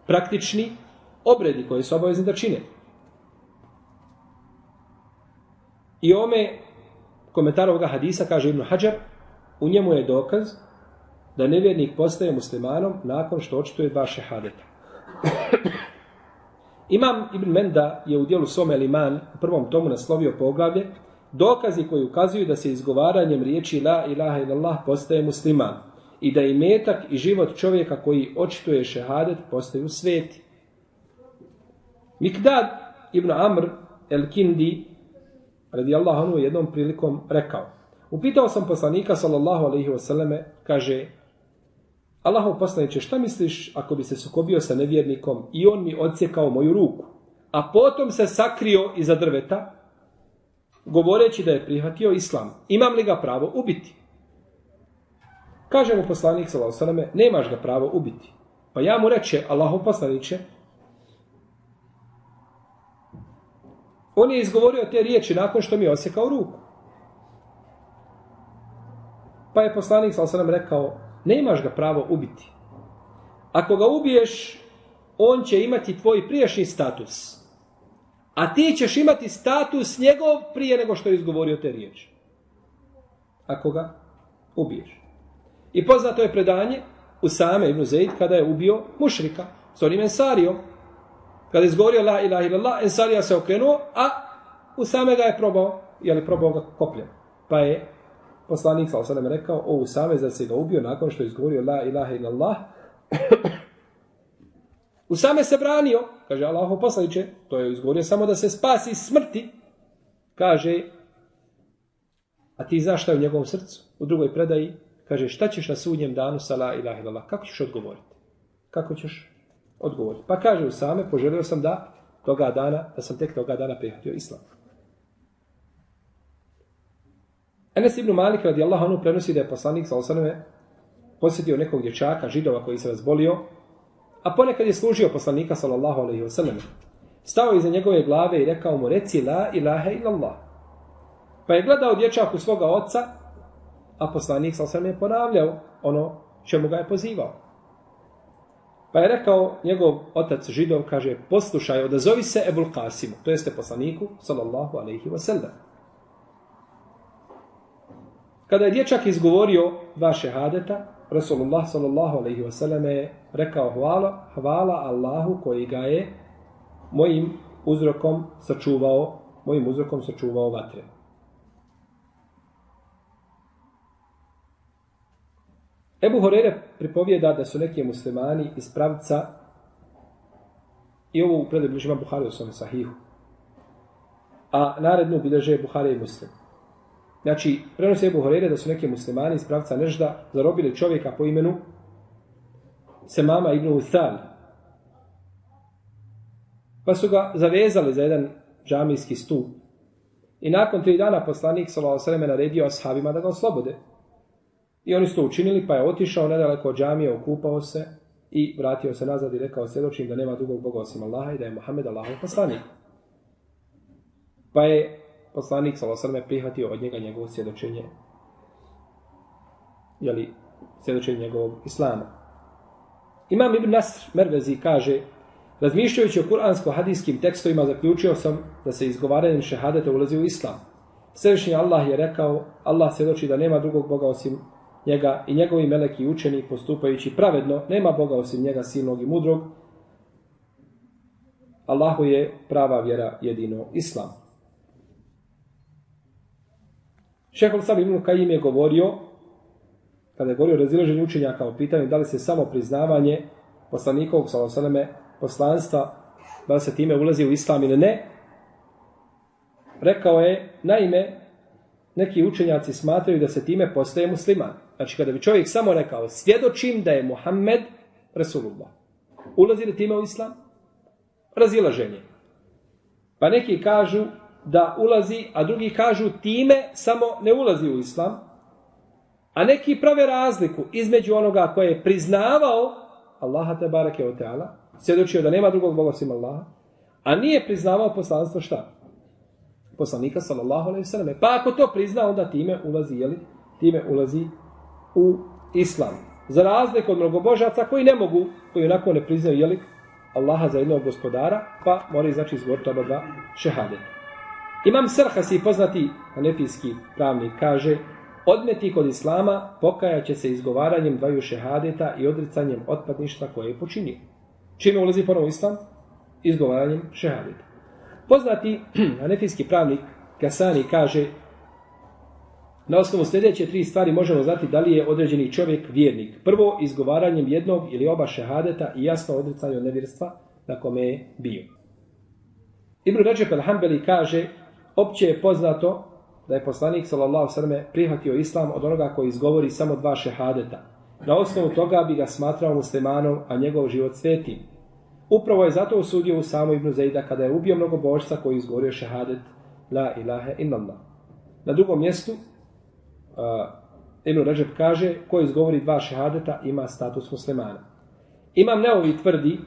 praktični obredi koji su obavezni da čine. I ome komentar ovoga hadisa kaže Ibn Hajar, u njemu je dokaz da nevjernik postaje muslimanom nakon što očituje dva šehadeta. Imam Ibn Menda je u dijelu Some Liman u prvom tomu naslovio poglavlje dokazi koji ukazuju da se izgovaranjem riječi La ilaha illallah postaje musliman i da i metak i život čovjeka koji očituje šehadet postaju sveti. Mikdad ibn Amr el-Kindi radijallahu anhu jednom prilikom rekao Upitao sam poslanika sallallahu alaihi wasallame, kaže Allahov poslaniče, šta misliš ako bi se sukobio sa nevjernikom i on mi odsjekao moju ruku, a potom se sakrio iza drveta, govoreći da je prihvatio islam, imam li ga pravo ubiti? Kaže mu poslanik sallallahu nemaš ga pravo ubiti. Pa ja mu reče, Allahov poslaniče, on je izgovorio te riječi nakon što mi je osjekao ruku. Pa je poslanik sallallahu rekao, nemaš ga pravo ubiti. Ako ga ubiješ, on će imati tvoj prijašnji status. A ti ćeš imati status njegov prije nego što je izgovorio te riječi. Ako ga ubiješ. I poznato je predanje u same Ibn Zaid kada je ubio mušrika s onim ensarijom. Kada je izgovorio la ilaha illallah, ensarija se okrenuo, a u same ga je probao, je probao ga kopljem. Pa je poslanik sa osadem rekao, o Usame da se ga ubio nakon što je izgovorio la ilaha illallah. Usame se branio, kaže Allah poslaniče, to je izgovorio samo da se spasi smrti. Kaže, a ti znaš šta je u njegovom srcu? U drugoj predaji, kaže, šta ćeš na sudnjem danu sa la ilaha illallah? Kako ćeš odgovoriti? Kako ćeš odgovoriti? Pa kaže Usame, poželio sam da toga dana, da sam tek toga dana prihvatio islam. Enes ibn Malik radijallahu anhu prenosi da je poslanik sa osanove posjetio nekog dječaka, židova koji se razbolio, a ponekad je služio poslanika sallallahu alaihi wa sallam. Stao iza njegove glave i rekao mu, reci la ilaha illallah. Pa je gledao dječak u svoga oca, a poslanik sallallahu alaihi je ponavljao ono čemu ga je pozivao. Pa je rekao njegov otac židov, kaže, poslušaj, odazovi se Ebul Qasimu, to jeste poslaniku, sallallahu alaihi wa sallam. Kada je dječak izgovorio dva šehadeta, Rasulullah sallallahu alaihi wa sallam je rekao hvala, hvala Allahu koji ga je mojim uzrokom sačuvao, mojim uzrokom sačuvao vatre. Ebu Horere pripovijeda da su neki muslimani iz pravca i ovo u predobljima Buhari u svome sahihu. A narednu bilježe Buhari i muslim. Znači, prenosi Ebu Horeire da su neke muslimani iz pravca Nežda zarobili čovjeka po imenu Semama ibn Uthal. Pa su ga zavezali za jedan džamijski stup. I nakon tri dana poslanik Salao Sreme naredio ashabima da ga oslobode. I oni su to učinili, pa je otišao nedaleko od džamije, okupao se i vratio se nazad i rekao svjedočim da nema drugog Boga osim Allaha i da je Muhammed Allahov poslanik. Pa je poslanik Salosrme prihvatio od njega njegovo svjedočenje, jeli, svjedočenje njegovog islama. Imam Ibn Nasr Mervezi kaže, razmišljajući o kuransko-hadijskim tekstovima, zaključio sam da se izgovaranjem šehadeta ulazi u islam. Svevišnji Allah je rekao, Allah svjedoči da nema drugog Boga osim njega i njegovi meleki učeni postupajući pravedno, nema Boga osim njega silnog i mudrog. Allahu je prava vjera jedino islam. Šehol sam Ibn Kajim je govorio, kada je govorio o razilaženju učenjaka o pitanju da li se samo priznavanje poslanikovog salosaleme poslanstva, da li se time ulazi u islam ili ne, rekao je, naime, neki učenjaci smatraju da se time postaje musliman. Znači, kada bi čovjek samo rekao, svjedočim da je Muhammed Rasulullah. Ulazi li time u islam? Razilaženje. Pa neki kažu, da ulazi, a drugi kažu time samo ne ulazi u islam. A neki prave razliku između onoga koje je priznavao Allaha te barake o teala, svjedočio da nema drugog Boga osim Allaha, a nije priznavao poslanstvo šta? Poslanika sallallahu alaihi sallam. Pa ako to prizna, onda time ulazi, jeli? Time ulazi u islam. Za razliku od mnogobožaca koji ne mogu, koji onako ne priznaju, jeli? Allaha za jednog gospodara, pa moraju znači izgovoriti oba dva šehadeta. Imam Sarhasi, poznati hanefijski pravnik, kaže odmeti kod islama, pokajaće se izgovaranjem dvaju šehadeta i odricanjem otpadništva koje je počinio. Čime ulazi ponovo islam? Izgovaranjem šehadeta. Poznati hanefijski pravnik Kasani kaže na osnovu sljedeće tri stvari možemo znati da li je određeni čovjek vjernik. Prvo, izgovaranjem jednog ili oba šehadeta i jasno odricanje od nevjerstva na kome je bio. Ibn Ređep al-Hambeli kaže, opće je poznato da je poslanik sallallahu sallam prihvatio islam od onoga koji izgovori samo dva šehadeta. Na osnovu toga bi ga smatrao muslimanom, a njegov život svetim. Upravo je zato usudio u samo Ibnu Zejda kada je ubio mnogo božca koji izgovorio šehadet La ilahe illallah. Na drugom mjestu uh, Ibn Režep kaže ko izgovori dva šehadeta ima status muslimana. Imam neovi tvrdi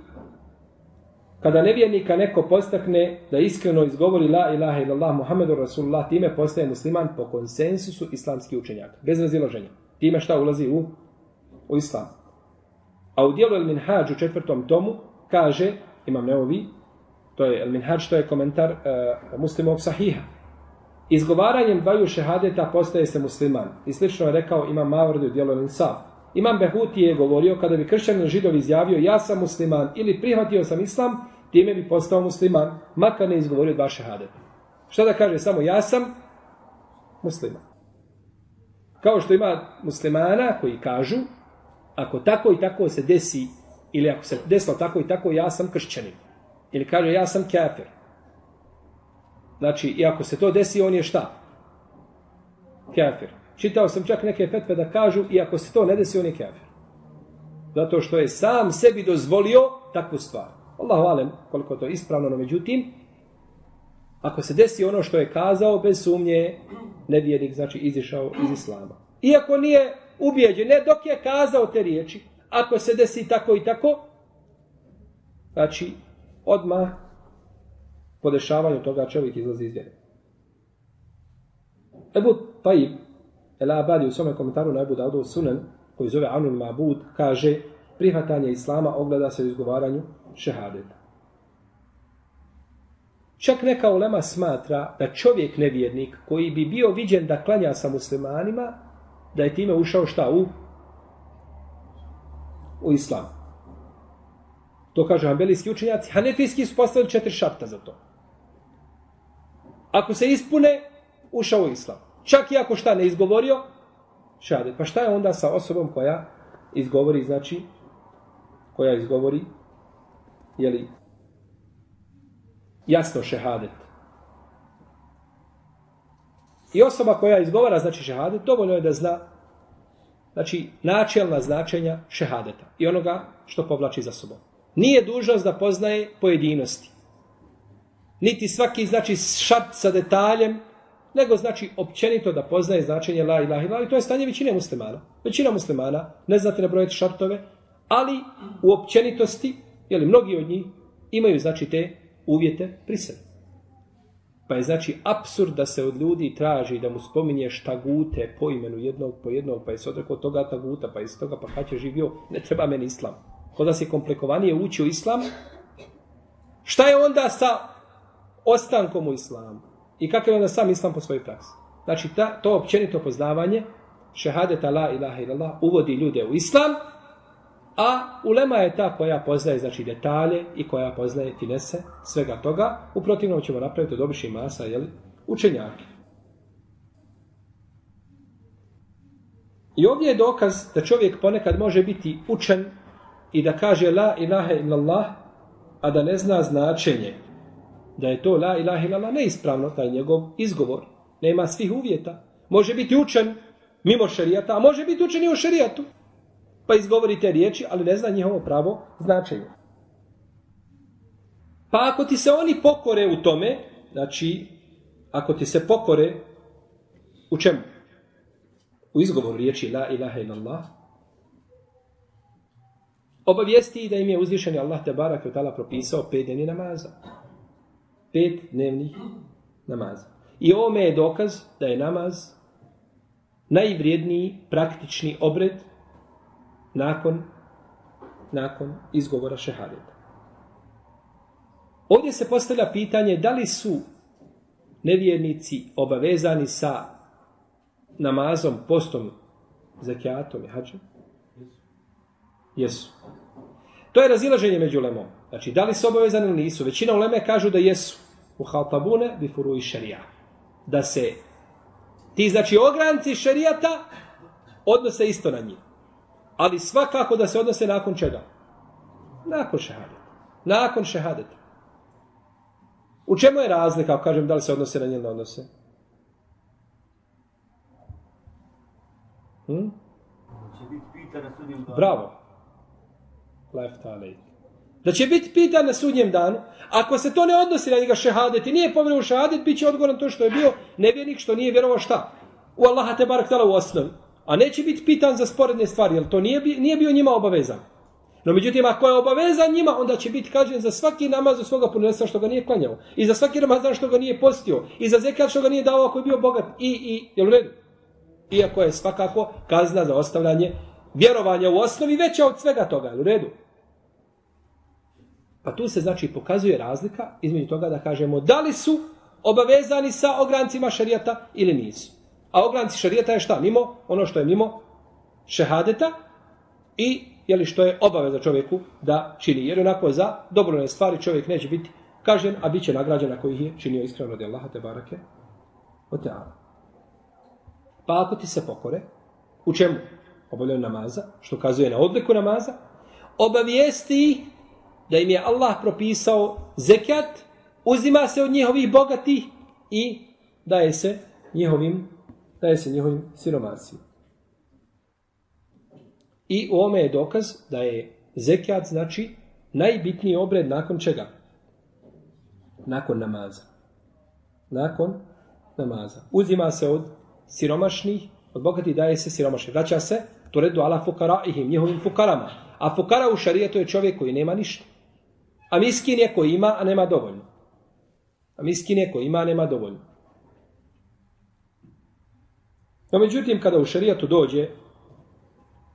kada nevjernika neko postakne da iskreno izgovori la ilaha illallah Muhammedu Rasulullah, time postaje musliman po konsensusu islamskih učenjaka. Bez razilaženja. Time šta ulazi u, u islam. A u dijelu El Minhaj u četvrtom tomu kaže, imam neovi, to je El Minhaj, to je komentar eh, uh, muslimovog sahiha. Izgovaranjem dvaju šehadeta postaje se musliman. I slično je rekao imam Mavrdi u dijelu El Insaf. Imam Behuti je govorio kada bi kršćanin židov izjavio ja sam musliman ili prihvatio sam islam, time bi postao musliman, makar ne izgovorio dva šehadeta. Šta da kaže samo ja sam musliman. Kao što ima muslimana koji kažu ako tako i tako se desi ili ako se desilo tako i tako ja sam kršćanin. Ili kaže ja sam kafir. Znači, i ako se to desi, on je šta? Kafir. Čitao sam čak neke fetve da kažu i ako se to ne desi, on je kafir. Zato što je sam sebi dozvolio takvu stvar. Allahu alem, koliko to je ispravno, no međutim, ako se desi ono što je kazao, bez sumnje, nevjernik, znači, izišao iz islama. Iako nije ubijeđen, ne dok je kazao te riječi, ako se desi tako i tako, znači, odmah po dešavanju toga čovjek izlazi iz vjere. Ebu Tajib, El Abadi u svome komentaru na Ebu Daudov Sunan, koji zove Anul Mabud, kaže prihvatanje Islama ogleda se u izgovaranju šehadeta. Čak neka ulema smatra da čovjek nevjernik koji bi bio viđen da klanja sa muslimanima, da je time ušao šta u? U islam. To kaže ambelijski učenjaci. Hanefijski su postavili četiri šarta za to. Ako se ispune, ušao u islam. Čak i ako šta ne izgovorio, šadet. Pa šta je onda sa osobom koja izgovori, znači, koja izgovori, jeli, jasno šehadet. I osoba koja izgovara, znači šehadet, dovoljno je da zna, znači, načelna značenja šehadeta i onoga što povlači za sobom. Nije dužnost da poznaje pojedinosti. Niti svaki, znači, šat sa detaljem nego znači općenito da poznaje značenje la ilaha illallah i to je stanje većine muslimana. Većina muslimana ne znate nabrojati šartove, ali u općenitosti, jeli mnogi od njih imaju znači te uvjete pri sebi. Pa je znači absurd da se od ljudi traži da mu spominješ tagute po imenu jednog po jednog, pa je se odrekao toga taguta, pa iz toga pa haće živio, ne treba meni islam. Kod da se komplikovanije uči u islam, šta je onda sa ostankom u islamu? I kakav je onda sam islam po svojoj praksi. Znači, ta, to općenito poznavanje, šehadeta la ilaha illallah, uvodi ljude u islam, a ulema je ta koja poznaje znači, detalje i koja poznaje finese svega toga. U protivnom ćemo napraviti od obišnjih masa jeli, učenjake. I ovdje je dokaz da čovjek ponekad može biti učen i da kaže la ilaha illallah, a da ne zna značenje da je to la ilaha illallah neispravno, taj njegov izgovor. Nema svih uvjeta. Može biti učen mimo šerijata, a može biti učen i u šerijatu. Pa izgovori te riječi, ali ne zna njihovo pravo značenje. Pa ako ti se oni pokore u tome, znači, ako ti se pokore, u čemu? U izgovoru riječi la ilaha illallah, obavijesti da im je uzvišeni Allah te barak i propisao pet deni namaza pet dnevnih namaza. I ovome je dokaz da je namaz najvrijedniji praktični obred nakon nakon izgovora šehadeta. Ovdje se postavlja pitanje da li su nevjernici obavezani sa namazom, postom, zakijatom i hađom? Jesu. To je razilaženje među lemom. Znači, da li su obavezani ili nisu? Većina uleme kažu da jesu. U haltabune bi furu i šarija. Da se ti, znači, ogranci šarijata odnose isto na njih. Ali svakako da se odnose nakon čega? Nakon šehadeta. Nakon šehadeta. U čemu je razlika, ako kažem, da li se odnose na njih na odnose? Hm? Bravo. Left alej. Da će biti pitan na sudnjem danu, ako se to ne odnosi na njega šehadet i nije povjerovao u šehadet, bit će odgovoran to što je bio nevjernik, što nije vjerovao šta? U Allaha te barak tala u osnovi. A neće biti pitan za sporedne stvari, jer to nije, nije bio njima obavezan. No međutim, ako je obavezan njima, onda će biti kažen za svaki namaz za svoga punesa što ga nije klanjao. I za svaki ramazan što ga nije postio. I za zekat što ga nije dao ako je bio bogat. I, i, jel u redu? Iako je svakako kazna za ostavljanje vjerovanja u osnovi veća od svega toga. Jel u redu? Pa tu se znači pokazuje razlika između toga da kažemo da li su obavezani sa ograncima šarijata ili nisu. A ogranci šarijata je šta? Mimo ono što je mimo šehadeta i je li što je obaveza čovjeku da čini. Jer onako za dobrovne stvari čovjek neće biti kažen, a bit će nagrađen ako ih je činio iskreno od Allaha te barake o teala. Pa ako ti se pokore, u čemu? Obavljaju namaza, što kazuje na odliku namaza, obavijesti da im je Allah propisao zekat, uzima se od njihovih bogatih i daje se njihovim, daje se njihovim siromasima. I u ome je dokaz da je zekat znači najbitniji obred nakon čega? Nakon namaza. Nakon namaza. Uzima se od siromašnih, od bogatih daje se siromašnih. Vraća se, to redu ala fukara ihim, njihovim fukarama. A fukara u šarijetu je čovjek koji nema ništa. A miskin je ko ima, a nema dovoljno. A miskin je ko ima, a nema dovoljno. No međutim, kada u šarijatu dođe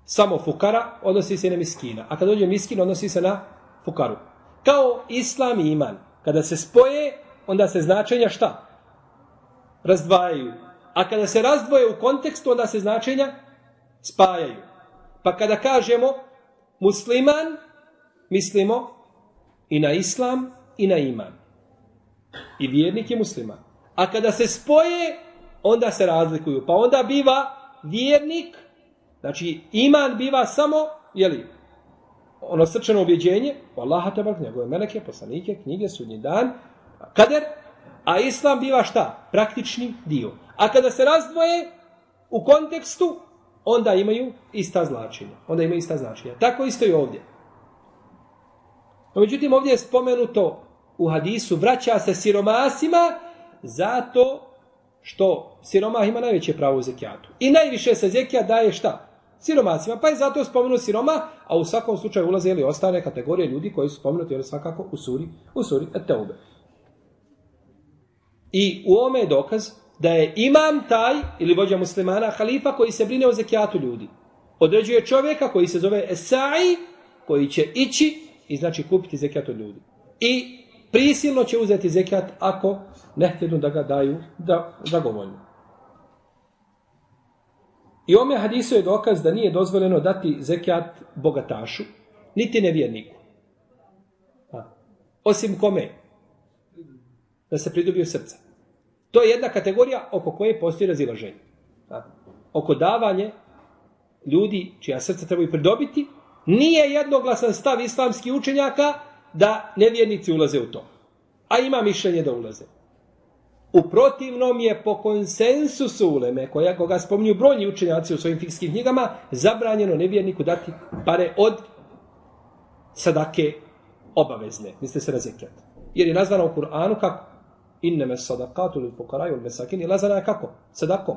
samo fukara, odnosi se na miskina. A kada dođe miskin, odnosi se na fukaru. Kao islam i iman. Kada se spoje, onda se značenja šta? Razdvajaju. A kada se razdvoje u kontekstu, onda se značenja spajaju. Pa kada kažemo musliman, mislimo i na islam i na iman. I vjernik je musliman. A kada se spoje, onda se razlikuju. Pa onda biva vjernik, znači iman biva samo, jeli, ono srčano objeđenje, Allaha te bar, njegove meleke, poslanike, knjige, sudnji dan, kader, a islam biva šta? Praktični dio. A kada se razdvoje u kontekstu, onda imaju ista značenja. Onda imaju ista značenja. Tako isto i ovdje. No, međutim, ovdje je spomenuto u hadisu, vraća se siromasima zato što siromah ima najveće pravo u zekijatu. I najviše se zekijat daje šta? Siromasima. Pa je zato spomenuo siroma, a u svakom slučaju ulaze ili ostane kategorije ljudi koji su spomenuti ili svakako u suri, u suri Eteube. I u ome je dokaz da je imam taj, ili vođa muslimana, halifa koji se brine o zekijatu ljudi. Određuje čovjeka koji se zove Esai, koji će ići i znači kupiti zekijat od ljudi. I prisilno će uzeti zekijat ako ne htjedu da ga daju da, zagovoljno. I ome hadisu je dokaz da nije dozvoljeno dati zekijat bogatašu, niti nevjerniku. A. Osim kome? Da se pridobio srca. To je jedna kategorija oko koje postoji razilaženje. A. Oko davanje ljudi čija srca trebaju pridobiti, Nije jednoglasan stav islamskih učenjaka da nevjernici ulaze u to. A ima mišljenje da ulaze. U protivnom je po konsensusu uleme, koja koga spominju brojni učenjaci u svojim fikskim knjigama, zabranjeno nevjerniku dati pare od sadake obavezne. Misle se na zekijat. Jer je nazvano u Kur'anu kako? Inneme sadakatu li fukaraju mesakin. Je nazvana kako? Sadakom.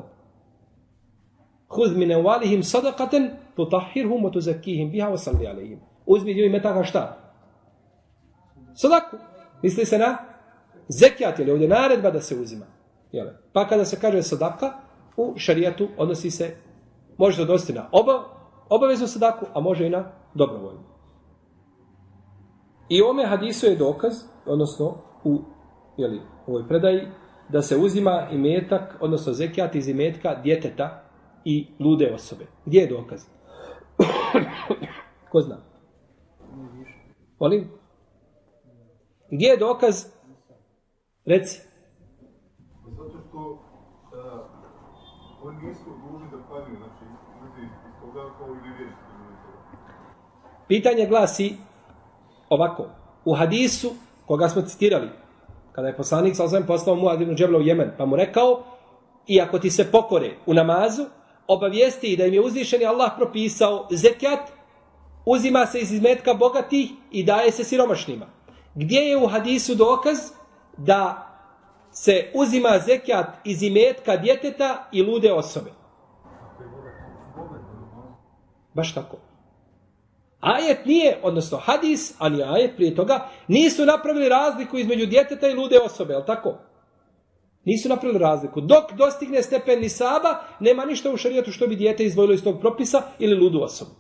Hud min walihim sadakaten tutahhirhum wa tuzakkihim biha wa salli alayhim. Uzmi dio metaka šta? Sadaku. Misli se na zekijat, je ovdje naredba da se uzima. Jel? Pa kada se kaže sadaka, u šarijatu odnosi se, može se odnositi na oba, obaveznu sadaku, a može i na dobrovoljnu. I ome hadisu je dokaz, odnosno u jeli, ovoj predaji, da se uzima imetak, odnosno zekijat iz imetka djeteta i lude osobe. Gdje je dokaz? Ko zna? Molim? Gdje je dokaz? Reci. Zato što uh, oni nisu dužni da klanju, znači ljudi iz toga kao i nevjerski. Pitanje glasi ovako. U hadisu koga smo citirali, kada je poslanik sa osvijem poslao Muad ibn Džebla u Jemen, pa mu rekao, i ako ti se pokore u namazu, obavijesti da im je uzvišeni Allah propisao zekat, uzima se iz izmetka bogatih i daje se siromašnima. Gdje je u hadisu dokaz da se uzima zekat iz imetka djeteta i lude osobe? Baš tako. Ajet nije, odnosno hadis, ali ajet prije toga, nisu napravili razliku između djeteta i lude osobe, je tako? Nisu napravili razliku. Dok dostigne stepen nisaba, nema ništa u šarijatu što bi dijete izdvojilo iz tog propisa ili ludu osobu.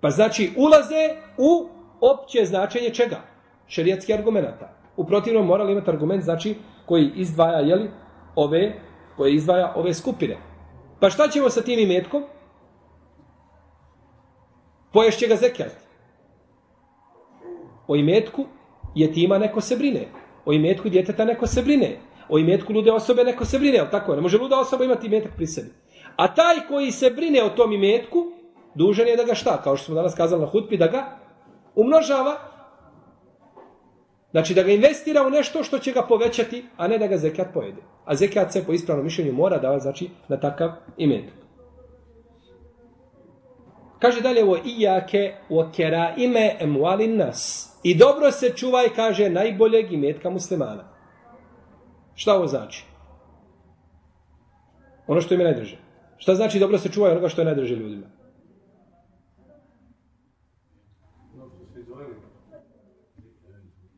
Pa znači, ulaze u opće značenje čega? Šerijatski argumenta. U protivnom morali imati argument, znači, koji izdvaja, jeli, ove, koje izdvaja ove skupine. Pa šta ćemo sa tim imetkom? poješće ga zekijat. O imetku je tima neko se brine. O imetku djeteta neko se brine. O imetku lude osobe neko se brine. Ali tako ne može luda osoba imati imetak pri sebi. A taj koji se brine o tom imetku, dužan je da ga šta? Kao što smo danas kazali na hutbi, da ga umnožava. Znači da ga investira u nešto što će ga povećati, a ne da ga zekijat pojede. A zekijat se po ispravnom mišljenju mora davati znači, na takav imetak. Kaže dalje ovo ijake wa kera ime emualin nas. I dobro se čuvaj, kaže, najboljeg imetka muslimana. Šta ovo znači? Ono što ime najdrže. Šta znači dobro se čuvaj onoga što je najdrže ljudima?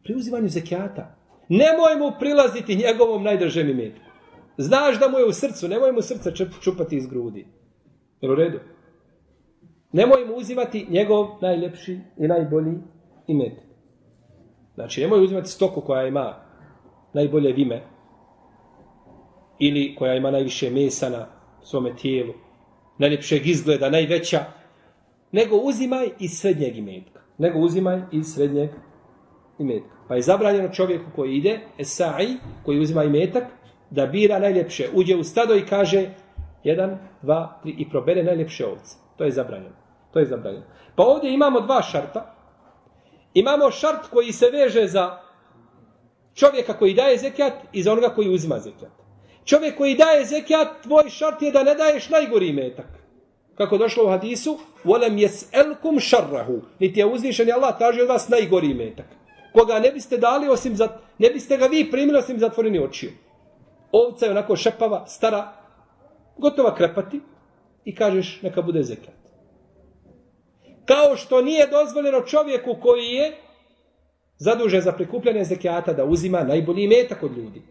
Pri uzimanju zekijata. Nemoj mu prilaziti njegovom najdržem imetku. Znaš da mu je u srcu, nemoj mu srca čupati iz grudi. Jel u redu? Nemoj mu uzimati njegov najljepši i najbolji imet. Znači, nemoj uzimati stoku koja ima najbolje vime ili koja ima najviše mesa na svome tijelu, najljepšeg izgleda, najveća, nego uzimaj iz srednjeg imetka. Nego uzimaj iz srednjeg imetka. Pa je zabranjeno čovjeku koji ide, esai, koji uzima imetak, da bira najljepše. Uđe u stado i kaže jedan, dva, tri i probere najljepše ovce. To je zabranjeno. To je zabranjeno. Pa ovdje imamo dva šarta. Imamo šart koji se veže za čovjeka koji daje zekijat i za onoga koji uzima zekijat. Čovjek koji daje zekijat, tvoj šart je da ne daješ najgori metak. Kako došlo u hadisu, volem jes elkum šarrahu. Niti je uzvišen je Allah traži od vas najgori metak. Koga ne biste dali osim za, ne biste ga vi primili osim zatvoreni očiju. Ovca je onako šepava, stara, gotova krepati i kažeš neka bude zekijat. Kao što nije dozvoljeno čovjeku koji je zadužen za prikupljanje zekijata da uzima najbolji metak od ljudi.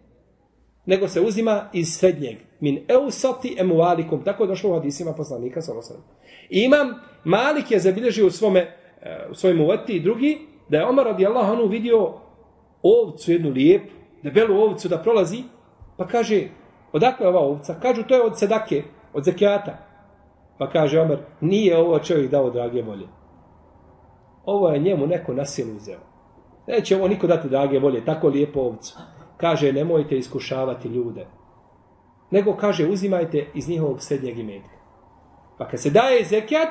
Nego se uzima iz srednjeg. Min eusati emualikum. Tako je došlo u hadisima poslanika sa. Imam, Malik je zabilježio u svome e, u svojim uvati i drugi, da je Omar radijallahu anhu vidio ovcu jednu lijepu, debelu ovcu da prolazi, pa kaže, odakle je ova ovca? Kažu, to je od sedake, od zekijata. Pa kaže Omer, nije ovo čovjek dao drage volje. Ovo je njemu neko na silu uzeo. Neće ovo niko dati drage volje, tako lijepo ovcu. Kaže, nemojte iskušavati ljude. Nego kaže, uzimajte iz njihovog srednjeg imetka. Pa kad se daje zekijat,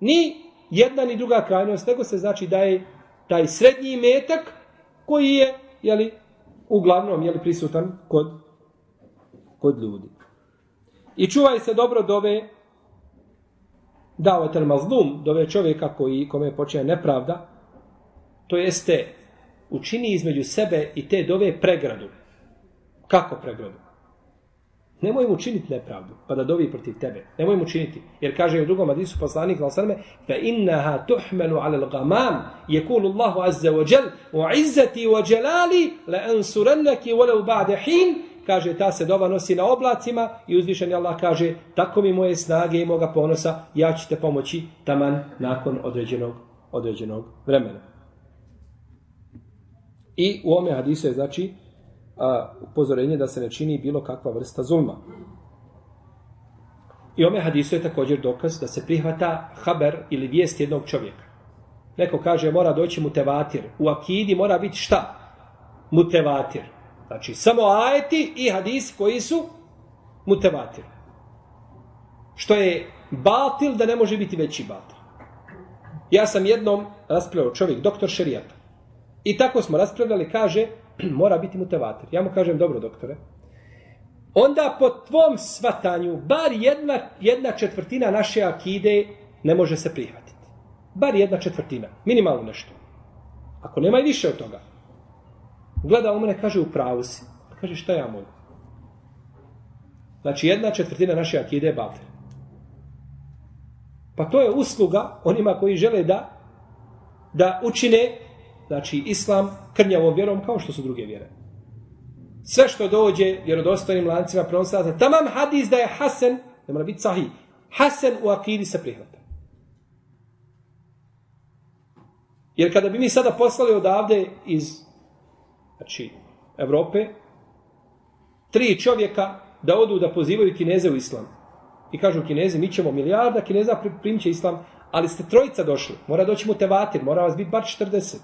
ni jedna ni druga krajnost, nego se znači daje taj srednji imetak koji je, jeli, uglavnom, jeli, prisutan kod, kod ljudi. I čuvaj se dobro dove dao tel mazlum, dove čovjeka koji, kome počne nepravda, to jeste učini između sebe i te dove pregradu. Kako pregradu? Nemoj mu činiti nepravdu, pa da dovi protiv tebe. Nemoj mu činiti. Jer kaže u drugom hadisu poslanik na osrme, fa innaha tuhmenu ala l'gamam, je kulu Allahu azza wa jel, u izzati wa jelali, la ansurannaki walau ba'de hin, kaže ta se dova nosi na oblacima i uzvišeni Allah kaže tako mi moje snage i moga ponosa ja ću te pomoći taman nakon određenog određenog vremena. I u ome hadisu je znači a, upozorenje da se ne čini bilo kakva vrsta zulma. I ome hadisu je također dokaz da se prihvata haber ili vijest jednog čovjeka. Neko kaže mora doći mutevatir. U akidi mora biti šta? Mutevatir. Znači samo ajeti i hadisi koji su mutevatir. Što je batil da ne može biti veći batil. Ja sam jednom raspravljao čovjek, doktor šerijata. I tako smo raspravljali, kaže, mora biti mutevatir. Ja mu kažem, dobro doktore, onda po tvom svatanju, bar jedna, jedna četvrtina naše akide ne može se prihvatiti. Bar jedna četvrtina, minimalno nešto. Ako nema i više od toga. Gleda u mene, kaže, u pravu si. Kaže, šta ja mogu? Znači, jedna četvrtina naše akide je batil. Pa to je usluga onima koji žele da da učine znači islam krnjavom vjerom kao što su druge vjere. Sve što dođe vjerodostojnim lancima prenosa, tamam hadis da je hasen, ne mora biti sahih, hasen u akidi se prihvata. Jer kada bi mi sada poslali odavde iz znači, Evrope, tri čovjeka da odu da pozivaju kineze u islam. I kažu kinezi, mi ćemo milijarda, kineza primit će islam, ali ste trojica došli, mora doći mu tevatir, mora vas biti bar 40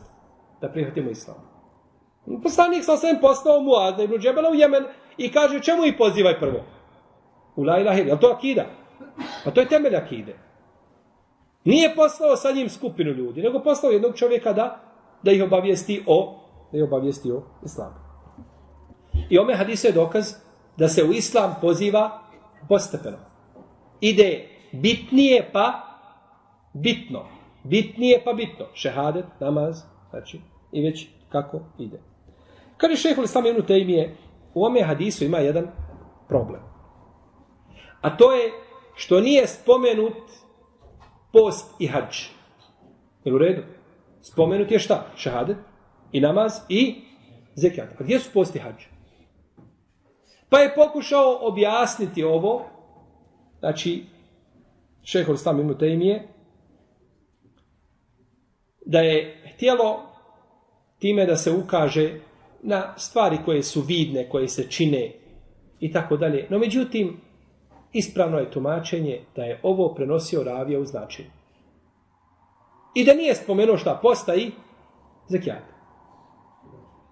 da prihvatimo islam. Poslanik sa osvijem poslao Muazda ibn Džebela u Jemen i kaže čemu i pozivaj prvo? U la ilaha je to akida? Pa to je temelj akide. Nije poslao sa njim skupinu ljudi, nego poslao jednog čovjeka da, da ih obavijesti o da je obavijestio islam. I ome hadise je dokaz da se u islam poziva postepeno. Ide bitnije pa bitno. Bitnije pa bitno. Šehadet, namaz, znači, i već kako ide. Kad je šehol islam jednu tejmije, u ome hadisu ima jedan problem. A to je što nije spomenut post i hađ. Je u redu? Spomenut je šta? Šehadet i namaz i zekijat. A gdje su post i hađ? Pa je pokušao objasniti ovo, znači, šehol islam jednu tejmije, da je htjelo time da se ukaže na stvari koje su vidne, koje se čine i tako dalje. No međutim, ispravno je tumačenje da je ovo prenosio ravija u značenju. I da nije spomenuo šta posta i zekijat.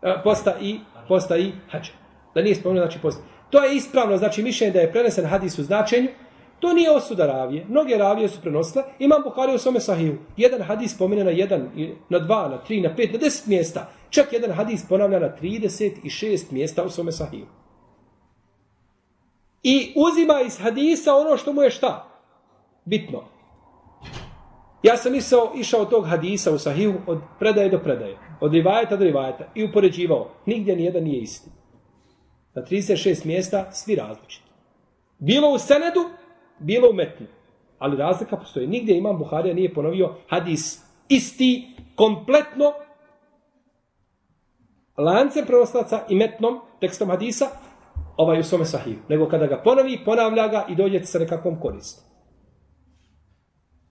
E, posta i, posta i hađa. Da nije spomenuo znači posta. To je ispravno, znači mišljenje da je prenesen hadis u značenju, To nije osuda ravije. Mnoge ravije su prenosile. Imam Buhari u svome sahiju. Jedan hadis spomene na jedan, na dva, na tri, na pet, na deset mjesta. Čak jedan hadis ponavlja na 36 mjesta u svome sahiju. I uzima iz hadisa ono što mu je šta? Bitno. Ja sam išao, išao tog hadisa u sahiju od predaje do predaje. Od rivajeta do rivajeta. I upoređivao. Nigdje nijedan nije isti. Na 36 mjesta svi različiti. Bilo u senedu, bilo u metnu. Ali razlika postoji. Nigdje imam Buharija nije ponovio hadis isti, kompletno, lancem prenoslaca i metnom tekstom hadisa, ovaj u svome sahiju. Nego kada ga ponovi, ponavlja ga i dođete sa nekakvom koristom.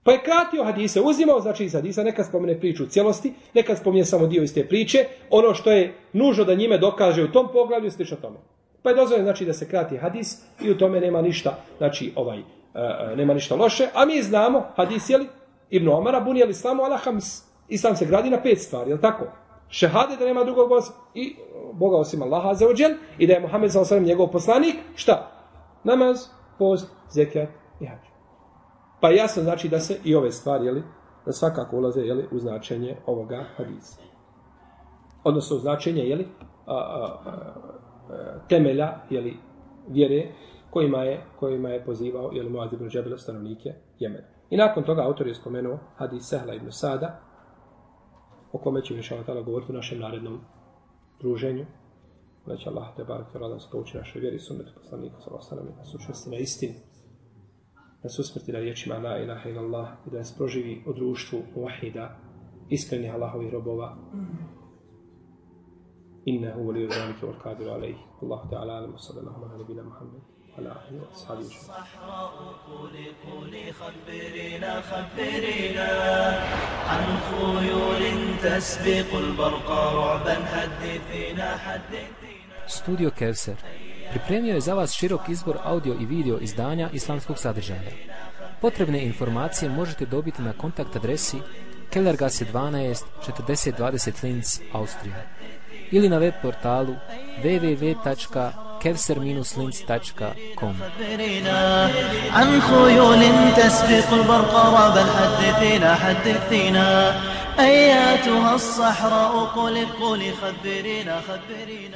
Pa je kratio hadise, uzimao znači iz hadisa, neka spomene priču u cijelosti, neka spomene samo dio iz te priče, ono što je nužno da njime dokaže u tom poglavlju, slično tome. Pa je dozvoljeno znači da se krati hadis i u tome nema ništa, znači ovaj, E, e nema ništa loše, a mi znamo, hadis je li, Ibn Omara, bunije li islamu, ala hams, islam se gradi na pet stvari, je li tako? Šehade da nema drugog Boga, i Boga osim Allaha za ođel, i da je Muhammed sa njegov poslanik, šta? Namaz, post, zekijat i hađ. Pa jasno znači da se i ove stvari, jeli, da svakako ulaze, jeli, u značenje ovoga hadisa. Odnosno, u značenje, jeli, a, a, a, temelja, jeli, vjere, kojima je, kojima je pozivao jeli, Muaz ibn Džabel stanovnike Jemena. I nakon toga autor je spomenuo hadis Sehla ibn Sada, o kome ćemo inša Allah govoriti u našem narednom druženju. Da će Allah te barak tjela da se pouči našoj vjeri sunnetu poslanika sa osanami, da su na istinu, da su smrti na riječima la ilaha ila Allah i da nas proživi u društvu vahida, iskrenih Allahovih robova. Innehu voli u zalike wal kadiru alaihi. Allah ta'ala alamu sallallahu ala nabina Muhammed. على أهل وأصحابه الصحراء قولي قولي خبرينا خبرينا عن خيول تسبق البرق رعبا حدثينا حدثينا Studio Kevser pripremio je za vas širok izbor audio i video izdanja islamskog sadržaja. Potrebne informacije možete dobiti na kontakt adresi Kellergasse 12 4020 Linz, Austrija ili na web portalu www.kevser-linz.com عن خيول تسبق البرق بل حدثينا حدثينا أياتها الصحراء قل قل خبرينا خبرينا